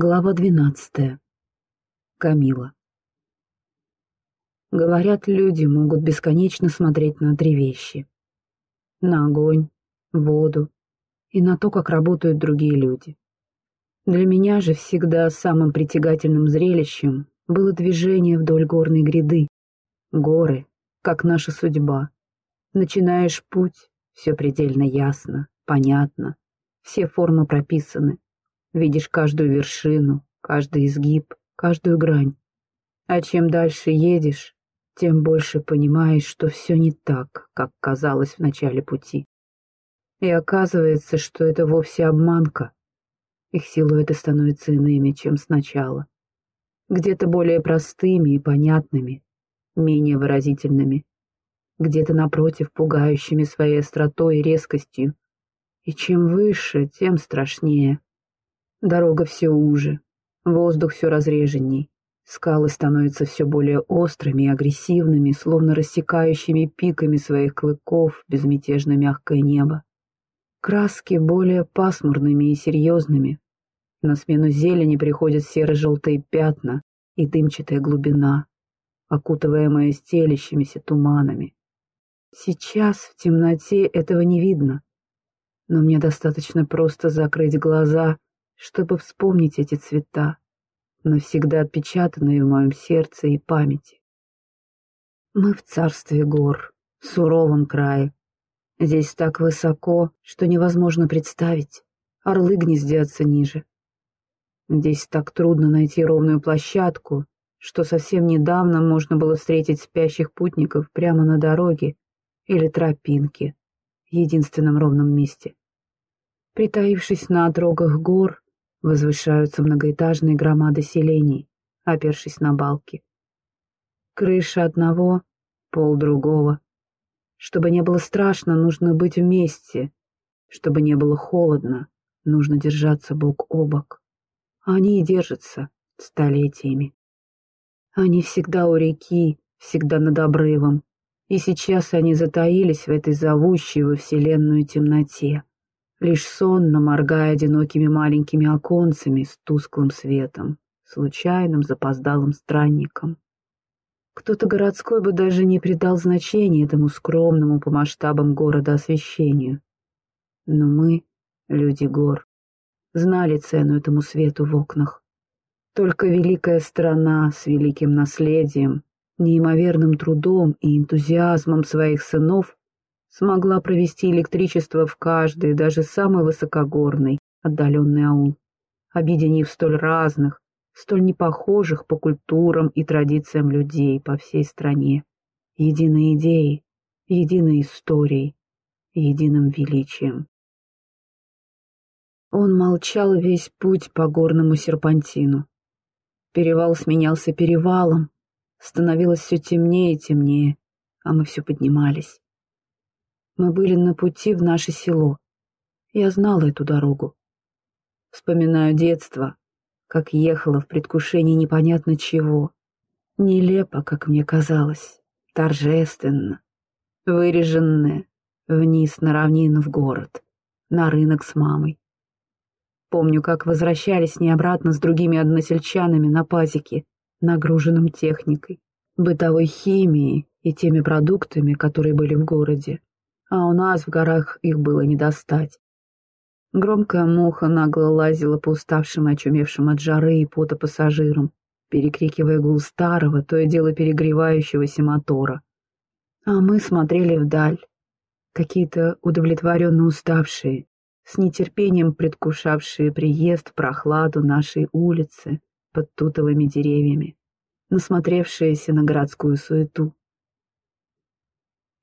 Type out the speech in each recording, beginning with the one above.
Глава двенадцатая. Камила. Говорят, люди могут бесконечно смотреть на три вещи. На огонь, воду и на то, как работают другие люди. Для меня же всегда самым притягательным зрелищем было движение вдоль горной гряды. Горы, как наша судьба. Начинаешь путь, все предельно ясно, понятно, все формы прописаны Видишь каждую вершину, каждый изгиб, каждую грань. А чем дальше едешь, тем больше понимаешь, что все не так, как казалось в начале пути. И оказывается, что это вовсе обманка. Их силуэты становятся иными, чем сначала. Где-то более простыми и понятными, менее выразительными. Где-то, напротив, пугающими своей остротой и резкостью. И чем выше, тем страшнее. Дорога все уже, воздух все разреженней. Скалы становятся все более острыми и агрессивными, словно рассекающими пиками своих клыков безмятежно мягкое небо. Краски более пасмурными и серьезными. На смену зелени приходят серо-желтые пятна и дымчатая глубина, окутываемая стелящимися туманами. Сейчас в темноте этого не видно, но мне достаточно просто закрыть глаза чтобы вспомнить эти цвета, навсегда отпечатанные в моем сердце и памяти. Мы в царстве гор, в суровом крае. Здесь так высоко, что невозможно представить. Орлы гнездятся ниже. Здесь так трудно найти ровную площадку, что совсем недавно можно было встретить спящих путников прямо на дороге или тропинке, единственном ровном месте. Притаившись на отрогах гор, Возвышаются многоэтажные громады селений, опершись на балки. Крыша одного, пол другого. Чтобы не было страшно, нужно быть вместе. Чтобы не было холодно, нужно держаться бок о бок. Они и держатся столетиями. Они всегда у реки, всегда над обрывом, и сейчас они затаились в этой зовущей во вселенную темноте лишь сонно моргая одинокими маленькими оконцами с тусклым светом, случайным запоздалым странником. Кто-то городской бы даже не придал значения этому скромному по масштабам города освещению. Но мы, люди гор, знали цену этому свету в окнах. Только великая страна с великим наследием, неимоверным трудом и энтузиазмом своих сынов смогла провести электричество в каждый, даже самый высокогорный, отдаленный аул, объединив столь разных, столь непохожих по культурам и традициям людей по всей стране, единой идеей, единой историей, единым величием. Он молчал весь путь по горному серпантину. Перевал сменялся перевалом, становилось все темнее и темнее, а мы все поднимались. Мы были на пути в наше село. Я знала эту дорогу. Вспоминаю детство, как ехала в предвкушении непонятно чего. Нелепо, как мне казалось, торжественно, выреженная, вниз на равнину в город, на рынок с мамой. Помню, как возвращались не обратно с другими односельчанами на пазике, нагруженным техникой, бытовой химией и теми продуктами, которые были в городе а у нас в горах их было не достать. Громкая муха нагло лазила по уставшим и очумевшим от жары и пота пассажирам, перекрикивая гул старого, то и дело перегревающегося мотора. А мы смотрели вдаль, какие-то удовлетворенно уставшие, с нетерпением предвкушавшие приезд в прохладу нашей улицы под тутовыми деревьями, насмотревшиеся на городскую суету.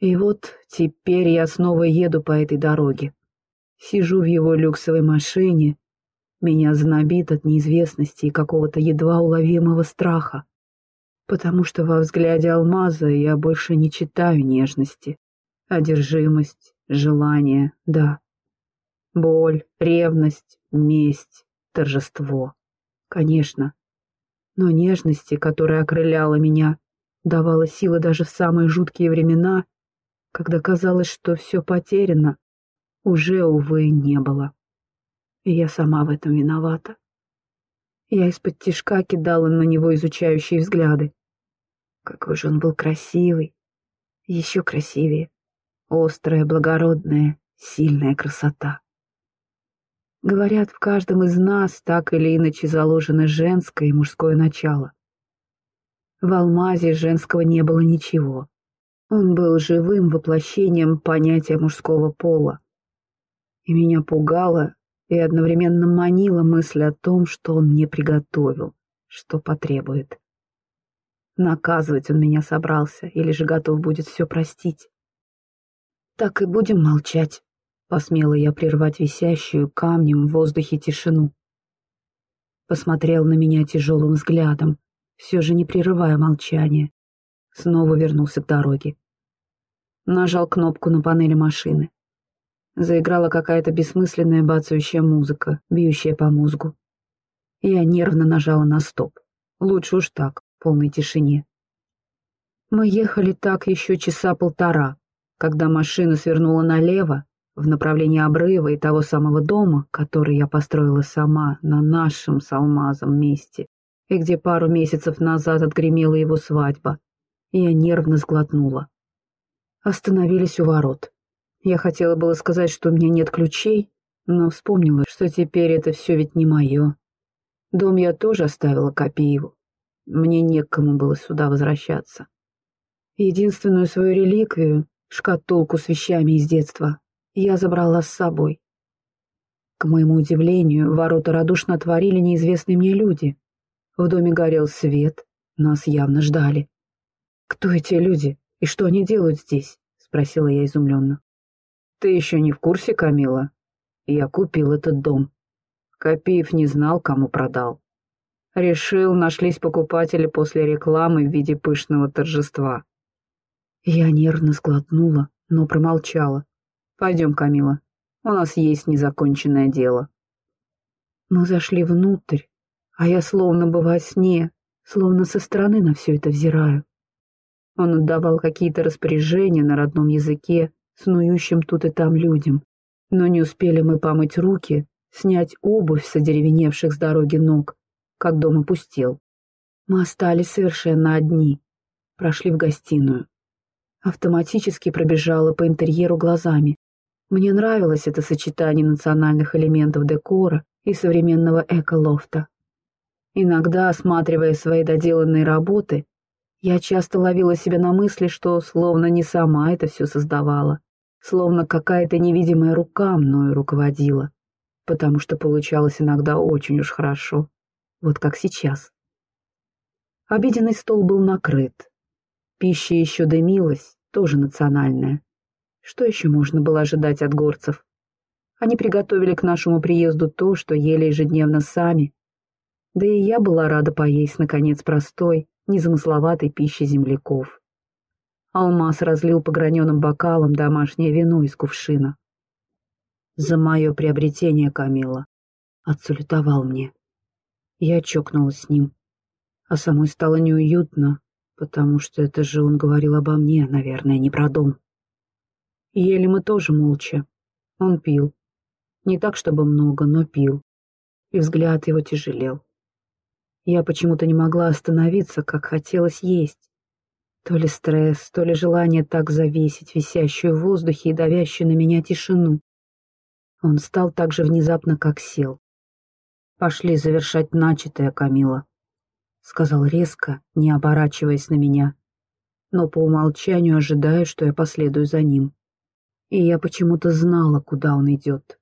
И вот теперь я снова еду по этой дороге. Сижу в его люксовой машине. Меня знобит от неизвестности и какого-то едва уловимого страха. Потому что во взгляде алмаза я больше не читаю нежности. Одержимость, желание, да. Боль, ревность, месть, торжество. Конечно. Но нежности, которая окрыляла меня, давала силы даже в самые жуткие времена, когда казалось, что все потеряно, уже, увы, не было. И я сама в этом виновата. Я из-под тишка кидала на него изучающие взгляды. Какой же он был красивый, еще красивее. Острая, благородная, сильная красота. Говорят, в каждом из нас так или иначе заложено женское и мужское начало. В алмазе женского не было ничего. Он был живым воплощением понятия мужского пола. И меня пугало и одновременно манила мысль о том, что он мне приготовил, что потребует. Наказывать он меня собрался или же готов будет все простить. Так и будем молчать, посмела я прервать висящую камнем в воздухе тишину. Посмотрел на меня тяжелым взглядом, все же не прерывая молчание. Снова вернулся к дороге. Нажал кнопку на панели машины. Заиграла какая-то бессмысленная бацающая музыка, бьющая по мозгу. Я нервно нажала на стоп. Лучше уж так, в полной тишине. Мы ехали так еще часа полтора, когда машина свернула налево, в направлении обрыва и того самого дома, который я построила сама на нашем с алмазом месте, и где пару месяцев назад отгремела его свадьба. Я нервно сглотнула. Остановились у ворот. Я хотела было сказать, что у меня нет ключей, но вспомнила, что теперь это все ведь не мое. Дом я тоже оставила Копиеву. Мне некому было сюда возвращаться. Единственную свою реликвию, шкатулку с вещами из детства, я забрала с собой. К моему удивлению, ворота радушно отворили неизвестные мне люди. В доме горел свет, нас явно ждали. «Кто эти люди и что они делают здесь?» — спросила я изумленно. Ты еще не в курсе, Камила? Я купил этот дом. Копиев не знал, кому продал. Решил, нашлись покупатели после рекламы в виде пышного торжества. Я нервно сглотнула, но промолчала. Пойдем, Камила, у нас есть незаконченное дело. Мы зашли внутрь, а я словно бы во сне, словно со стороны на все это взираю. Он отдавал какие-то распоряжения на родном языке, снующим тут и там людям. Но не успели мы помыть руки, снять обувь с одеревеневших с дороги ног, как дом опустел. Мы остались совершенно одни, прошли в гостиную. Автоматически пробежала по интерьеру глазами. Мне нравилось это сочетание национальных элементов декора и современного эко-лофта. Иногда, осматривая свои доделанные работы, я часто ловила себя на мысли, что словно не сама это все создавала, словно какая-то невидимая рука мною руководила, потому что получалось иногда очень уж хорошо, вот как сейчас. Обеденный стол был накрыт. Пища еще дымилась, тоже национальная. Что еще можно было ожидать от горцев? Они приготовили к нашему приезду то, что ели ежедневно сами. Да и я была рада поесть, наконец, простой, незамысловатой пищи земляков. Алмаз разлил по граненым бокалам домашнее вино из кувшина. «За мое приобретение, Камила», — отсалютовал мне. Я чокнулась с ним, а самой стало неуютно, потому что это же он говорил обо мне, наверное, не про дом. Ели мы тоже молча. Он пил. Не так, чтобы много, но пил. И взгляд его тяжелел. Я почему-то не могла остановиться, как хотелось есть. То ли стресс, то ли желание так завесить висящую в воздухе и давящую на меня тишину. Он встал так же внезапно, как сел. «Пошли завершать начатое, Камила», — сказал резко, не оборачиваясь на меня, но по умолчанию ожидая, что я последую за ним. И я почему-то знала, куда он идет.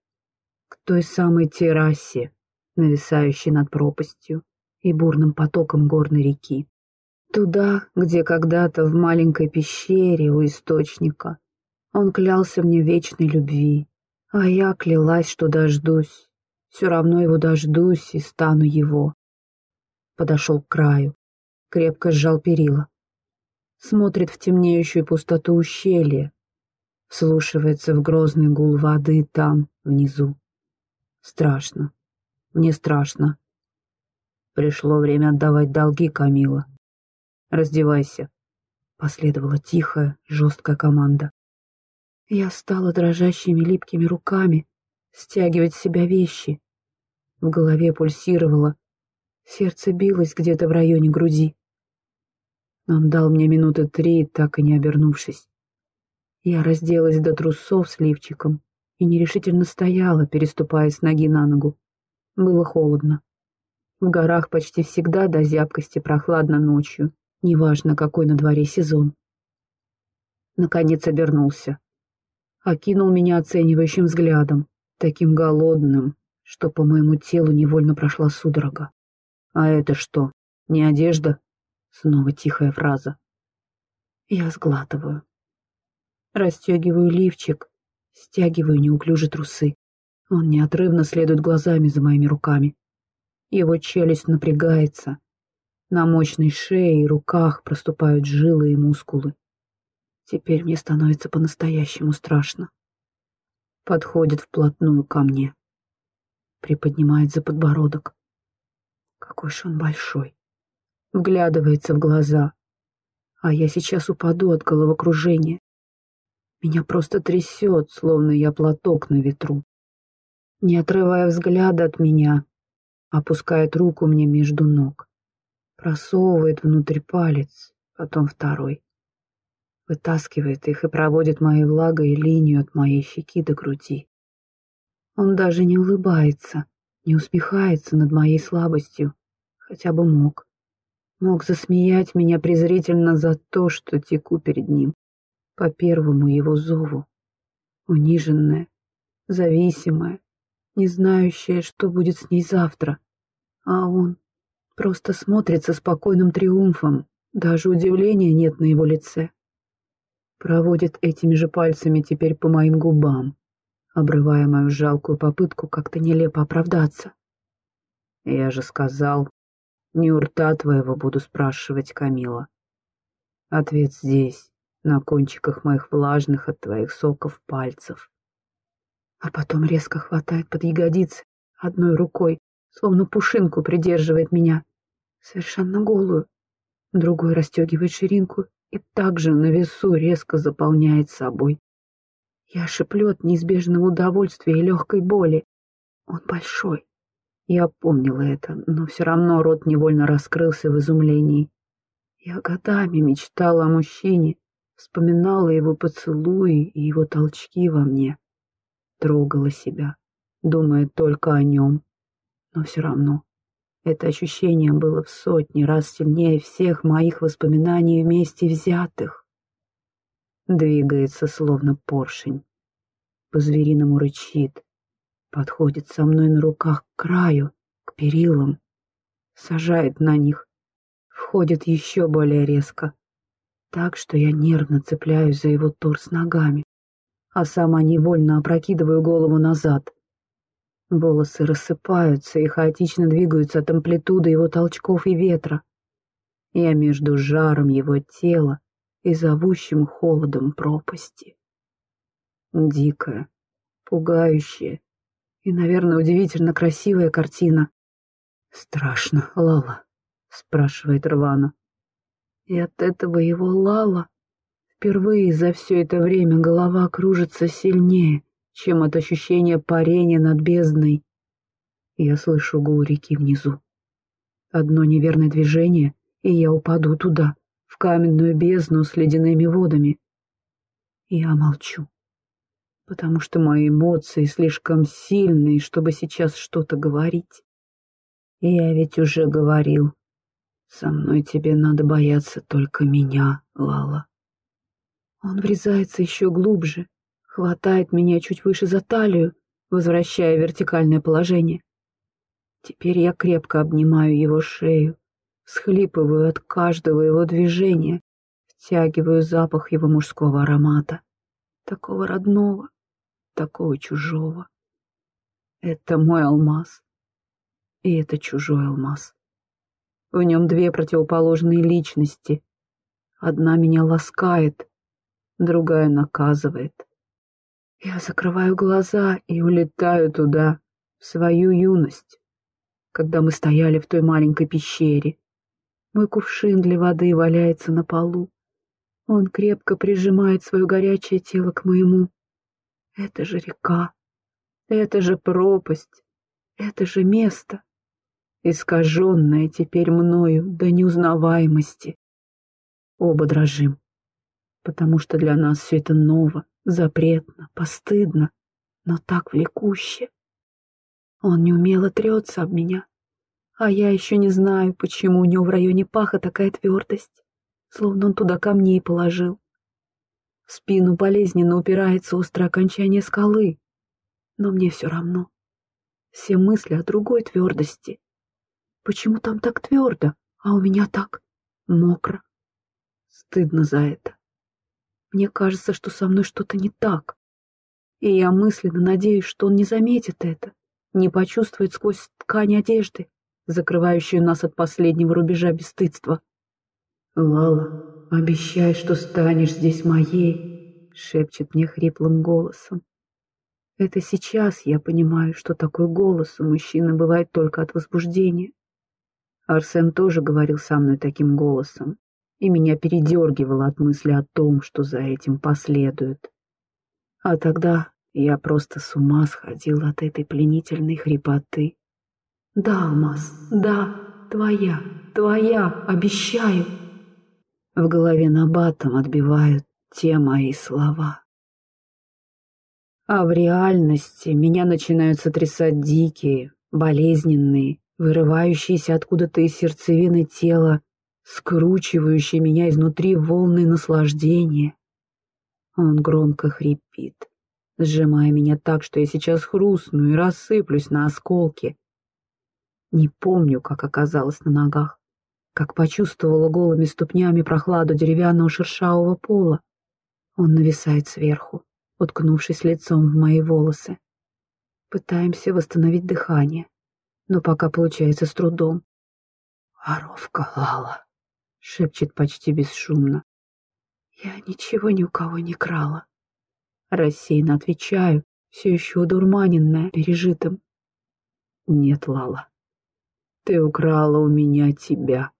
К той самой террасе, нависающей над пропастью и бурным потоком горной реки. Туда, где когда-то в маленькой пещере у источника он клялся мне вечной любви, а я клялась, что дождусь, все равно его дождусь и стану его. Подошел к краю, крепко сжал перила. Смотрит в темнеющую пустоту ущелья, вслушивается в грозный гул воды там, внизу. Страшно, мне страшно. Пришло время отдавать долги, Камила. «Раздевайся», — последовала тихая, жесткая команда. Я стала дрожащими липкими руками стягивать с себя вещи. В голове пульсировало. Сердце билось где-то в районе груди. Он дал мне минуты три, так и не обернувшись. Я разделась до трусов с лифчиком и нерешительно стояла, переступая с ноги на ногу. Было холодно. В горах почти всегда до зябкости прохладно ночью, неважно, какой на дворе сезон. Наконец обернулся. Окинул меня оценивающим взглядом, таким голодным, что по моему телу невольно прошла судорога. «А это что, не одежда?» Снова тихая фраза. Я сглатываю. Расстегиваю лифчик, стягиваю неуклюже трусы. Он неотрывно следует глазами за моими руками. Его челюсть напрягается. На мощной шее и руках проступают жилы и мускулы. Теперь мне становится по-настоящему страшно. Подходит вплотную ко мне. Приподнимает за подбородок. Какой же он большой. Вглядывается в глаза. А я сейчас упаду от головокружения. Меня просто трясет, словно я платок на ветру. Не отрывая взгляда от меня, опускает руку мне между ног, просовывает внутрь палец, потом второй. Вытаскивает их и проводит моей влагой линию от моей щеки до груди. Он даже не улыбается, не успехается над моей слабостью, хотя бы мог. Мог засмеять меня презрительно за то, что теку перед ним, по первому его зову. Униженная, зависимая, не знающая, что будет с ней завтра. А он просто смотрит со спокойным триумфом, даже удивления нет на его лице. Проводит этими же пальцами теперь по моим губам, обрывая мою жалкую попытку как-то нелепо оправдаться. Я же сказал, не у рта твоего буду спрашивать, Камила. Ответ здесь, на кончиках моих влажных от твоих соков пальцев а потом резко хватает под ягодицы одной рукой, словно пушинку придерживает меня, совершенно голую, другой расстегивает ширинку и также на весу резко заполняет собой. Я шиплю от неизбежного удовольствия и легкой боли. Он большой. Я помнила это, но все равно рот невольно раскрылся в изумлении. Я годами мечтала о мужчине, вспоминала его поцелуи и его толчки во мне трогала себя, думая только о нем. Но все равно это ощущение было в сотни раз сильнее всех моих воспоминаний вместе взятых. Двигается, словно поршень. По-звериному рычит. Подходит со мной на руках к краю, к перилам. Сажает на них. Входит еще более резко. Так, что я нервно цепляюсь за его торс ногами а сама невольно опрокидываю голову назад. Волосы рассыпаются и хаотично двигаются от амплитуды его толчков и ветра. Я между жаром его тела и зовущим холодом пропасти. Дикая, пугающая и, наверное, удивительно красивая картина. «Страшно, Лала?» — спрашивает Рвана. И от этого его Лала Впервые за все это время голова кружится сильнее, чем от ощущения парения над бездной. Я слышу гул реки внизу. Одно неверное движение, и я упаду туда, в каменную бездну с ледяными водами. Я молчу, потому что мои эмоции слишком сильные, чтобы сейчас что-то говорить. Я ведь уже говорил, со мной тебе надо бояться только меня, Лала. Он врезается еще глубже, хватает меня чуть выше за талию, возвращая вертикальное положение. Теперь я крепко обнимаю его шею, схлипываю от каждого его движения, втягиваю запах его мужского аромата, такого родного, такого чужого. Это мой алмаз, и это чужой алмаз. В нем две противоположные личности. Одна меня ласкает, другая наказывает. Я закрываю глаза и улетаю туда, в свою юность, когда мы стояли в той маленькой пещере. Мой кувшин для воды валяется на полу. Он крепко прижимает свое горячее тело к моему. Это же река, это же пропасть, это же место. искаженное теперь мною до неузнаваемости. Оба дрожим, потому что для нас все это ново, запретно, постыдно, но так влекуще. Он неумело трется об меня, а я еще не знаю, почему у него в районе паха такая твердость, словно он туда камней положил. В спину болезненно упирается острое окончание скалы, но мне все равно. Все мысли о другой твердости. Почему там так твердо, а у меня так мокро? Стыдно за это. Мне кажется, что со мной что-то не так. И я мысленно надеюсь, что он не заметит это, не почувствует сквозь ткань одежды, закрывающую нас от последнего рубежа бесстыдства. «Лала, обещай, что станешь здесь моей», — шепчет мне хриплым голосом. Это сейчас я понимаю, что такой голос у мужчины бывает только от возбуждения. Арсен тоже говорил со мной таким голосом, и меня передергивало от мысли о том, что за этим последует. А тогда я просто с ума сходил от этой пленительной хрипоты. «Да, Алмаз, да, твоя, твоя, обещаю!» В голове набатом отбивают те мои слова. А в реальности меня начинают сотрясать дикие, болезненные, вырывающиеся откуда-то из сердцевины тела, скручивающие меня изнутри волны наслаждения. Он громко хрипит, сжимая меня так, что я сейчас хрустну и рассыплюсь на осколки. Не помню, как оказалась на ногах, как почувствовала голыми ступнями прохладу деревянного шершавого пола. Он нависает сверху, уткнувшись лицом в мои волосы. Пытаемся восстановить дыхание, но пока получается с трудом. «Воровка Лала», — шепчет почти бесшумно. «Я ничего ни у кого не крала». Рассеянно отвечаю, все еще удурманенная, пережитым. «Нет, Лала, ты украла у меня тебя».